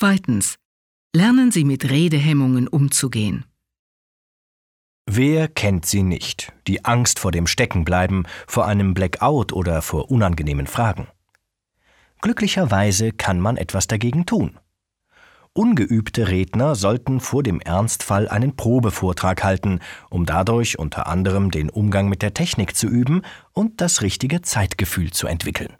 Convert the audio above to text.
Zweitens. Lernen Sie mit Redehemmungen umzugehen. Wer kennt sie nicht? Die Angst vor dem Steckenbleiben, vor einem Blackout oder vor unangenehmen Fragen. Glücklicherweise kann man etwas dagegen tun. Ungeübte Redner sollten vor dem Ernstfall einen Probevortrag halten, um dadurch unter anderem den Umgang mit der Technik zu üben und das richtige Zeitgefühl zu entwickeln.